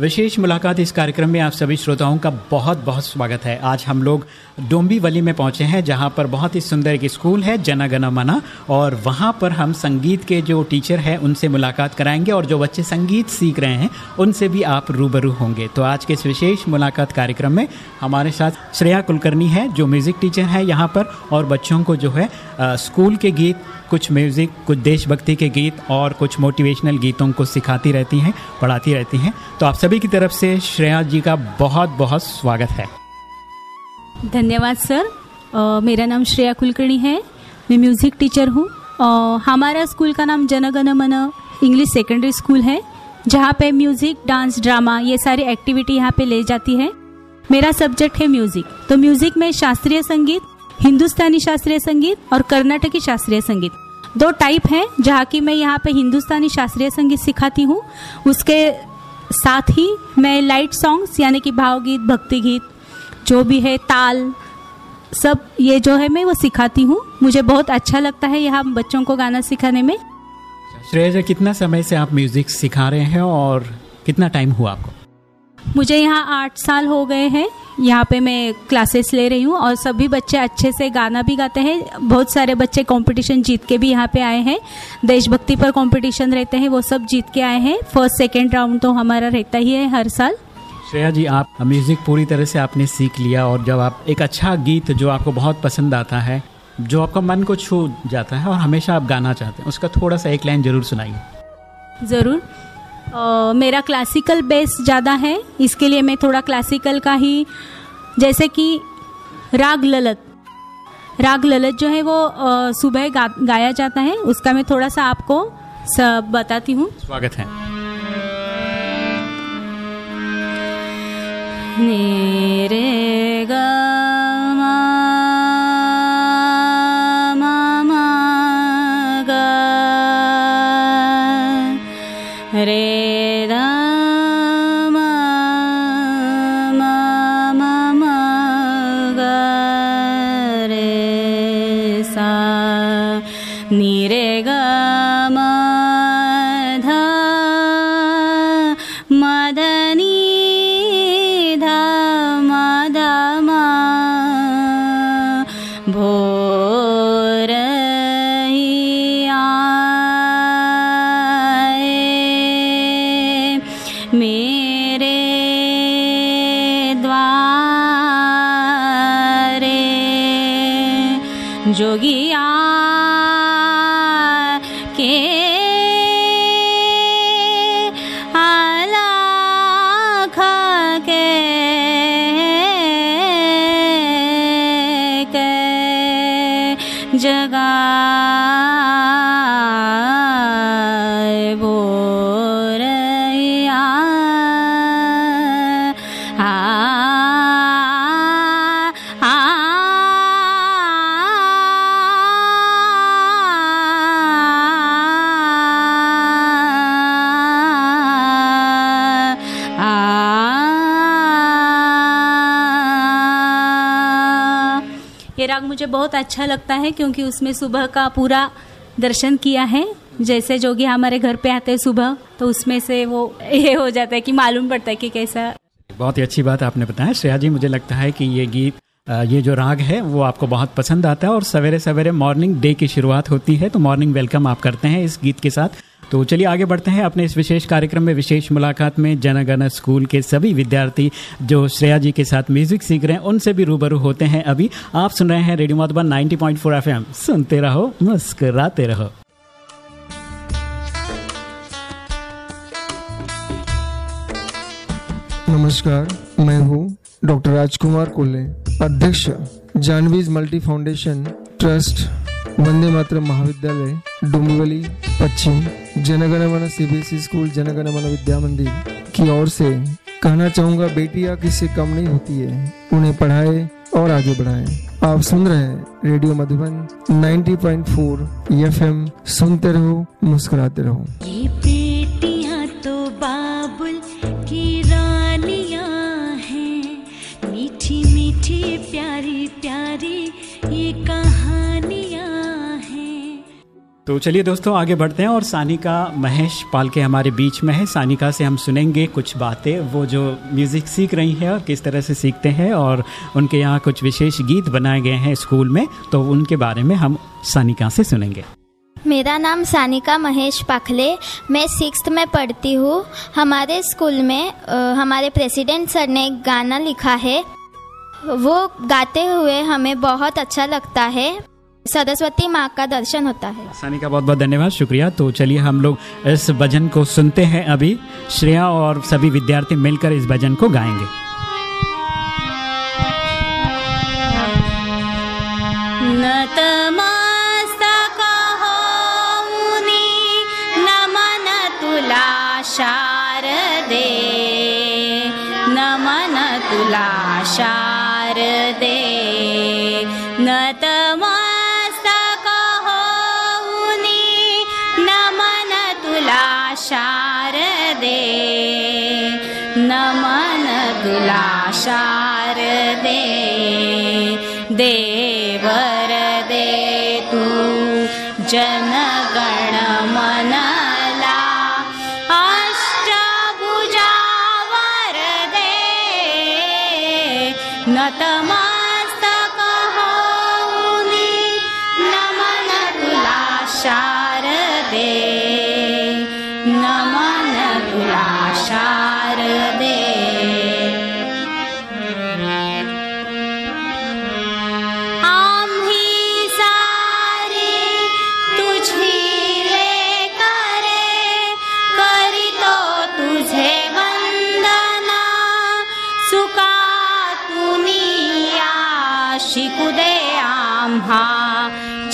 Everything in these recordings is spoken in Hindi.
विशेष मुलाकात इस कार्यक्रम में आप सभी श्रोताओं का बहुत बहुत स्वागत है। आज हम लोग डोंबीवली में पहुँचे हैं, जहाँ पर बहुत ही सुंदर एक स्कूल है, जना गना मना, और वहाँ पर हम संगीत के जो टीचर हैं, उनसे मुलाकात कराएँगे, और जो बच्चे संगीत सीख रहे हैं, उनसे भी आप रूबरू होंगे। तो आज के इस विशेष मुलाकात कार्यक्रम में हमारे साथ श्रेया कुलकर्णी है, जो म्यूज़िक टीचर है यहाँ पर, और बच्चों को जो है स्कूल के गीत, कुछ म्यूज़िक, कुछ देशभक्ति के गीत, और कुछ मोटिवेशनल गीतों को सिखाती रहती हैं, पढ़ाती रहती हैं। तो आप सभी की तरफ़ से श्रेया जी का बहुत बहुत स्वागत है। धन्यवाद सर। uh, मेरा नाम श्रेया कुलकर्णी है। मैं म्यूज़िक टीचर हूँ। हमारा स्कूल का नाम जनगण मन इंग्लिश सेकेंडरी स्कूल है जहाँ पे म्यूज़िक डांस ड्रामा ये सारी एक्टिविटी यहाँ पे ले जाती है। मेरा सब्जेक्ट है म्यूज़िक। तो म्यूज़िक में शास्त्रीय संगीत हिंदुस्तानी शास्त्रीय संगीत और कर्नाटकी शास्त्रीय संगीत। दो टाइप हैं जहाँ की मैं यहाँ पे हिंदुस्तानी शास्त्रीय संगीत सिखाती हूँ। उसके साथ ही मैं लाइट सॉन्ग्स यानी कि भावगीत भक्ति गीत जो भी है, ताल, सब ये जो है मैं वो सिखाती हूँ। मुझे बहुत अच्छा लगता है यहाँ बच्चों को गाना सिखाने में। श्रेया जी, कितना समय से आप म्यूज़िक सिखा रहे हैं और कितना टाइम हुआ आपको? मुझे यहाँ आठ साल हो गए हैं। यहाँ पे मैं क्लासेस ले रही हूँ और सभी बच्चे अच्छे से गाना भी गाते हैं। बहुत सारे बच्चे कंपटीशन जीत के भी यहाँ पे आए हैं। देशभक्ति पर कंपटीशन रहते हैं वो सब जीत के आए हैं। फ़र्स्ट सेकेंड राउंड तो हमारा रहता ही है हर साल। श्रेया जी आप म्यूज़िक पूरी तरह से आपने सीख लिया और जब आप एक अच्छा गीत जो आपको बहुत पसंद आता है जो आपका मन को छू जाता है और हमेशा आप गाना चाहते हैं उसका थोड़ा सा एक लाइन ज़रूर सुनाइए। ज़रूर। Uh, मेरा क्लासिकल बेस ज़्यादा है। इसके लिए मैं थोड़ा क्लासिकल का ही जैसे कि राग ललत। राग ललत जो है वो uh, सुबह गा, गाया जाता है। उसका मैं थोड़ा सा आपको सब बताती हूँ। स्वागत है। रे ये राग मुझे बहुत अच्छा लगता है क्योंकि उसमें सुबह का पूरा दर्शन किया है। जैसे जोगी हमारे घर पे आते हैं सुबह तो उसमें से वो ये हो जाता है कि मालूम पड़ता है कि कैसा बहुत ही अच्छी बात आपने बताया। श्रेया जी, मुझे लगता है कि ये गीत ये जो राग है, वो आपको बहुत पसंद आता है और सवेरे सवेरे मॉर्निंग डे की शुरुआत होती है तो मॉर्निंग वेलकम आप करते हैं इस गीत के साथ। तो चलिए आगे बढ़ते हैं अपने इस विशेष कार्यक्रम में, विशेष मुलाकात में, जनगण स्कूल के सभी विद्यार्थी जो श्रेया जी के साथ म्यूज़िक सीख रहे हैं, उनसे भी रूबरू होते हैं अभी। आप सुन रहे हैं रेडियो मधुबन 90.4 एफएम। सुनते रहो, मुस्कुराते रहो। नमस्कार, मैं हूँ डॉक्टर राजकुमार कोल्हे अध्यक्ष जानवीज multi foundation trust, Vande Mataram महाविद्यालय डुम्बवली पश्चिम जनगण मन सीबीएसई स्कूल जनगण मन विद्या मंदिर की ओर से कहना चाहूँगा, बेटियाँ किसी कम नहीं होती है, उन्हें पढ़ाए और आगे बढ़ाए। आप सुन रहे हैं रेडियो मधुबन 90.4 एफएम सुनते रहो, मुस्कुराते रहो। तो चलिए दोस्तों आगे बढ़ते हैं और सानिका महेश पाल के हमारे बीच में है। सानिका से हम सुनेंगे कुछ बातें। वो जो म्यूज़िक सीख रही हैं और किस तरह से सीखते हैं और उनके यहाँ कुछ विशेष गीत बनाए गए हैं स्कूल में तो उनके बारे में हम सानिका से सुनेंगे। मेरा नाम सानिका महेश पाखले। मैं सिक्स में पढ़ती हूँ। हमारे स्कूल में आ, हमारे प्रेसिडेंट सर ने एक गाना लिखा है। वो गाते हुए हमें बहुत अच्छा लगता है। सरस्वती माँ का दर्शन होता है। सानी का बहुत बहुत धन्यवाद शुक्रिया। तो चलिए हम लोग इस भजन को सुनते हैं अभी। श्रेया और सभी विद्यार्थी मिलकर इस भजन को गाएँगे। नतमस्तक शारदे देवरदे तु जन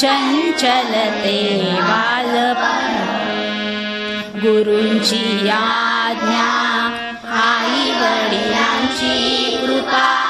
चंचलते बालप। गुरूंची आज्ञा आई वडिलांची कृपा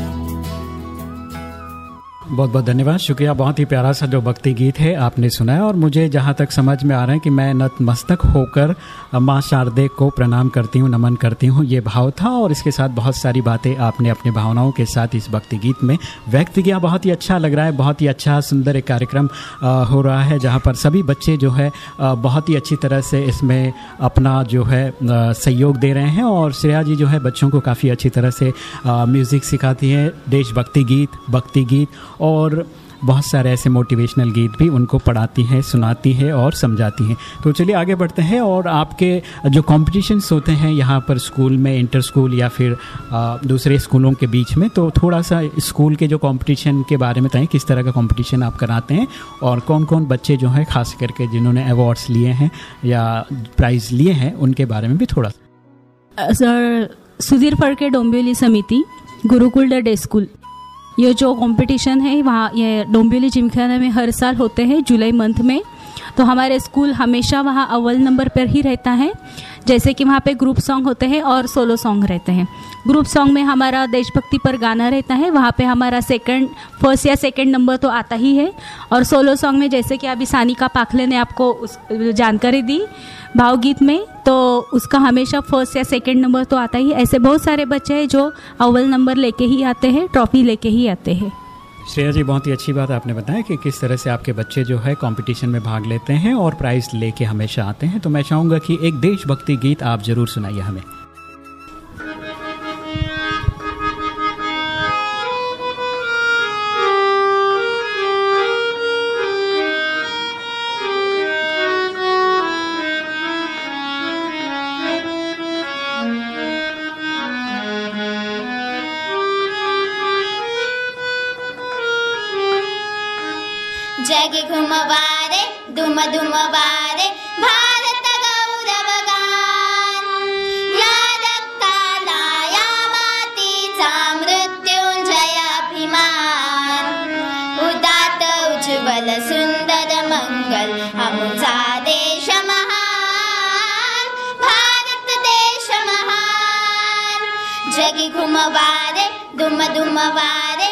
बहुत बहुत धन्यवाद। शुक्रिया। बहुत ही प्यारा सा जो भक्ति गीत है आपने सुना है और मुझे जहाँ तक समझ में आ रहा है कि मैं नतमस्तक होकर माँ शारदे को प्रणाम करती हूँ, नमन करती हूँ, ये भाव था और इसके साथ बहुत सारी बातें आपने अपने भावनाओं के साथ इस भक्ति गीत में व्यक्त किया। बहुत ही अच्छा लग रहा है, बहुत ही अच्छा सुंदर एक कार्यक्रम हो रहा है जहाँ पर सभी बच्चे जो है बहुत ही अच्छी तरह से इसमें अपना जो है सहयोग दे रहे हैं और श्रेया जी जो है बच्चों को काफ़ी अच्छी तरह से म्यूज़िक सिखाती हैं। देशभक्ति गीत, भक्ति गीत और बहुत सारे ऐसे मोटिवेशनल गीत भी उनको पढ़ाती हैं, सुनाती है और समझाती हैं। तो चलिए आगे बढ़ते हैं और आपके जो कॉम्पिटिशन्स होते हैं यहाँ पर स्कूल में इंटर स्कूल या फिर दूसरे स्कूलों के बीच में तो थोड़ा सा स्कूल के जो कंपटीशन के बारे में बताएँ, किस तरह का कॉम्पिटिशन आप कराते हैं और कौन कौन बच्चे जो हैं, खास करके जिन्होंने अवार्ड्स लिए हैं या प्राइज़ लिए हैं, उनके बारे में भी थोड़ा सर, सुधीर फड़के डोंबिवली समिति, गुरुकुल डे स्कूल। ये जो कंपटीशन है, वहाँ ये डोंबिवली जिमखाना में हर साल होते हैं, जुलाई मंथ में। तो हमारे स्कूल हमेशा वहाँ अव्वल नंबर पर ही रहता है। जैसे कि वहाँ पे ग्रुप सॉन्ग होते हैं और सोलो सॉन्ग रहते हैं। ग्रुप सॉन्ग में हमारा देशभक्ति पर गाना रहता है। वहाँ पे हमारा सेकंड फ़र्स्ट या सेकंड नंबर तो आता ही है। और सोलो सॉन्ग में जैसे कि अभी सानिका पाखले ने आपको उस, जानकारी दी भावगीत में तो उसका हमेशा फ़र्स्ट या सेकंड नंबर तो आता ही ऐसे बहुत सारे बच्चे हैं जो अव्वल नंबर लेके ही आते हैं ट्रॉफी लेके ही आते हैं। श्रेया जी, बहुत ही अच्छी बात आपने बताया कि किस तरह से आपके बच्चे जो है कंपटीशन में भाग लेते हैं और प्राइज लेके हमेशा आते हैं। तो मैं चाहूँगा कि एक देशभक्ति गीत आप ज़रूर सुनाइए हमें। ुमवारे धूम धुमरे मृत्युमान उदाज्बल सुन्दर मङ्गल हा देश महा भारत देश महा जगिघुमवारे धुम धुमवारे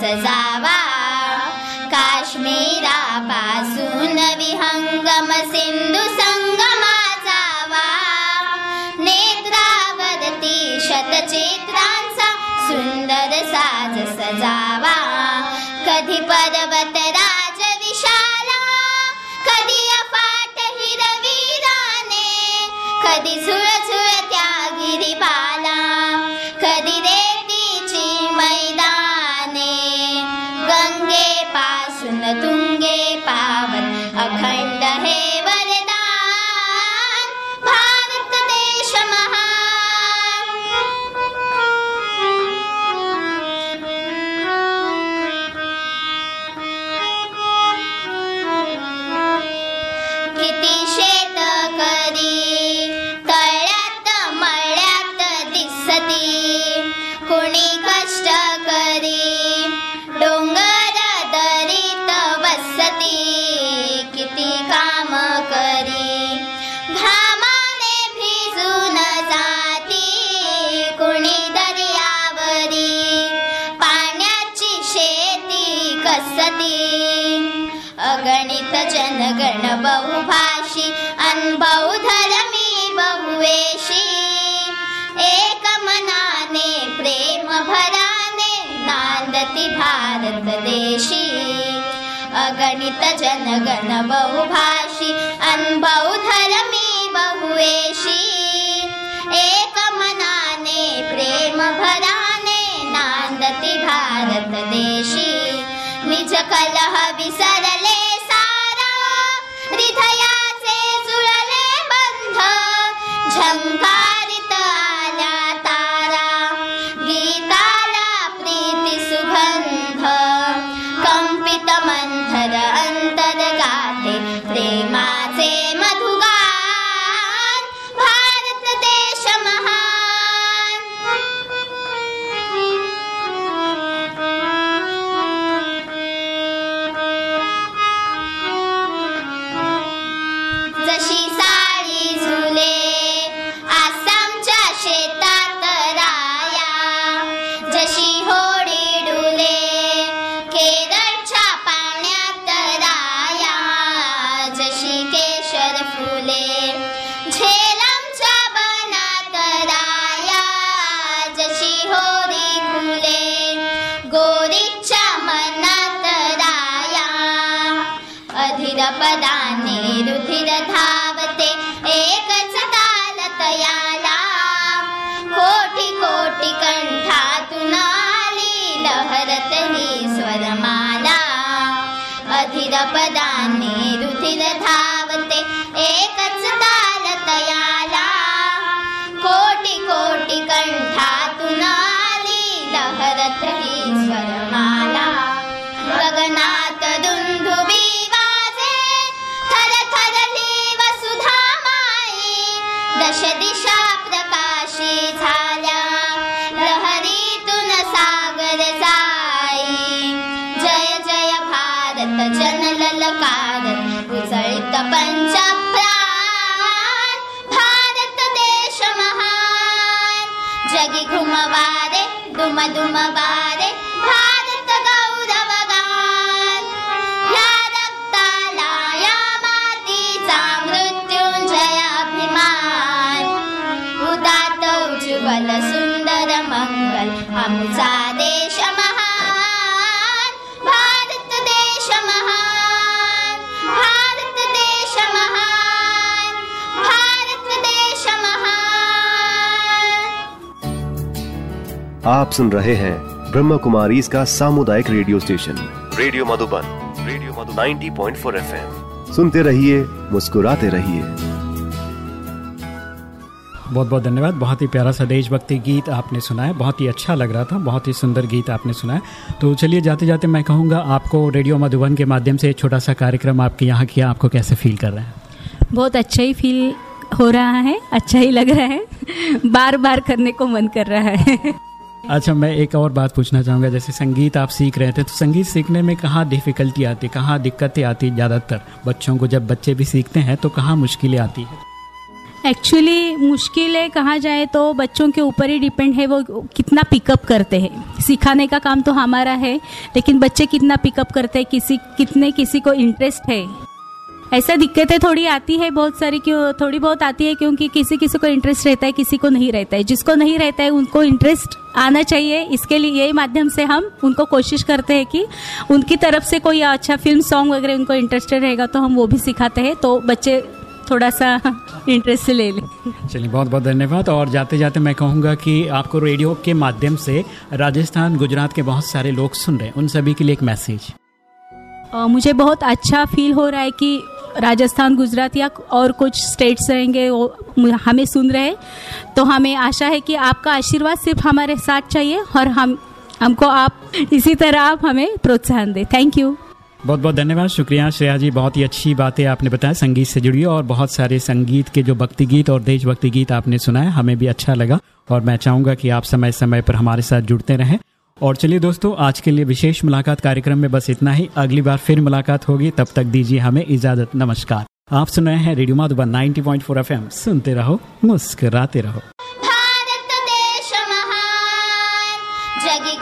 सजावा काश्मीरापासून विहंगम सिंधू संगमाचा वाव नेत्रावरती शतचित्रांचा सुंदर साज सजावा पर्वत भारतदेशी। अगणित जनगण बहुभाषी अन्बहु बहुवेशी एकमनाने प्रेम भराने नान्दति भारतदेशी। निज कलह विसरले सारा हृदया से सुरले बन्ध झम् जन ललकार उजळीत पंच प्राण भारत देश महान जगी घुमवारे दुम दुम वारे आप सुन रहे हैं ब्रह्म कुमारी इसका सामुदायिक radio station. Radio Madhuban radio Madhu 90.4 FM. सुनते रहिए मुस्कुराते रहिए। बहुत बहुत धन्यवाद। बहुत ही प्यारा सा देशभक्ति गीत आपने सुनाया। बहुत ही अच्छा लग रहा था बहुत ही सुंदर गीत आपने सुनाया। तो चलिए जाते जाते मैं कहूँगा आपको रेडियो मधुबन के माध्यम से एक छोटा सा कार्यक्रम आपके यहाँ किया आपको कैसे फील कर रहे हैं? बहुत अच्छा ही फील हो रहा है अच्छा ही लग रहा है। बार बार करने को मन कर रहा है। अच्छा मैं एक और बात पूछना चाहूँगा, जैसे संगीत आप सीख रहे थे तो संगीत सीखने में कहाँ डिफ़िकल्टी आती है कहाँ दिक्कतें आती है ज़्यादातर? बच्चों को जब बच्चे भी सीखते हैं तो कहाँ मुश्किलें आती है? एक्चुअली मुश्किलें कहा जाए तो बच्चों के ऊपर ही डिपेंड है वो कितना पिकअप करते हैं। सिखाने का काम तो हमारा है, लेकिन बच्चे कितना पिकअप करते हैं, किसी कितने किसी को इंटरेस्ट है। ऐसा दिक्कतें थोड़ी आती है बहुत सारी क्यों थोड़ी बहुत आती है क्योंकि किसी किसी को इंटरेस्ट रहता है किसी को नहीं रहता है। जिसको नहीं रहता है उनको इंटरेस्ट आना चाहिए। इसके लिए यही माध्यम से हम उनको कोशिश करते हैं कि उनकी तरफ़ से कोई अच्छा फ़िल्म सॉन्ग वगैरह उनको इंटरेस्टेड रहेगा तो हम वो भी सिखाते हैं। तो बच्चे थोड़ा सा इंटरेस्ट ले लें। चलिए बहुत बहुत धन्यवाद। और जाते जाते मैं कहूँगा कि आपको रेडियो के माध्यम से राजस्थान गुजरात के बहुत सारे लोग सुन रहे हैं। उन सभी के लिए एक मैसेज मुझे बहुत अच्छा फील हो रहा है कि राजस्थान, गुजरात या और कुछ स्टेट्स रहेंगे, वो हमें सुन रहे तो हमें आशा है कि आपका आशीर्वाद सिर्फ़ हमारे साथ चाहिए और हम, हमको आप, इसी तरह आप हमें प्रोत्साहन दें। थैंक यू बहुत बहुत धन्यवाद। शुक्रिया श्रेया जी, बहुत ही अच्छी बातें आपने बताया संगीत से जुड़ी और बहुत सारे संगीत के जो भक्ति गीत और देशभक्ति गीत आपने सुनाए, हमें भी अच्छा लगा और मैं चाहूँगा कि आप समय समय पर हमारे साथ जुड़ते रहें। और चलिए दोस्तों, आज के लिए विशेष मुलाकात कार्यक्रम में बस इतना ही। अगली बार फिर मुलाकात होगी। तब तक दीजिए हमें इजाज़त। नमस्कार। आप सुन रहे हैं रेडियो माधुबन 90.4 एफएम। सुनते रहो, मुस्कुराते रहो। भारत देश महान, जगी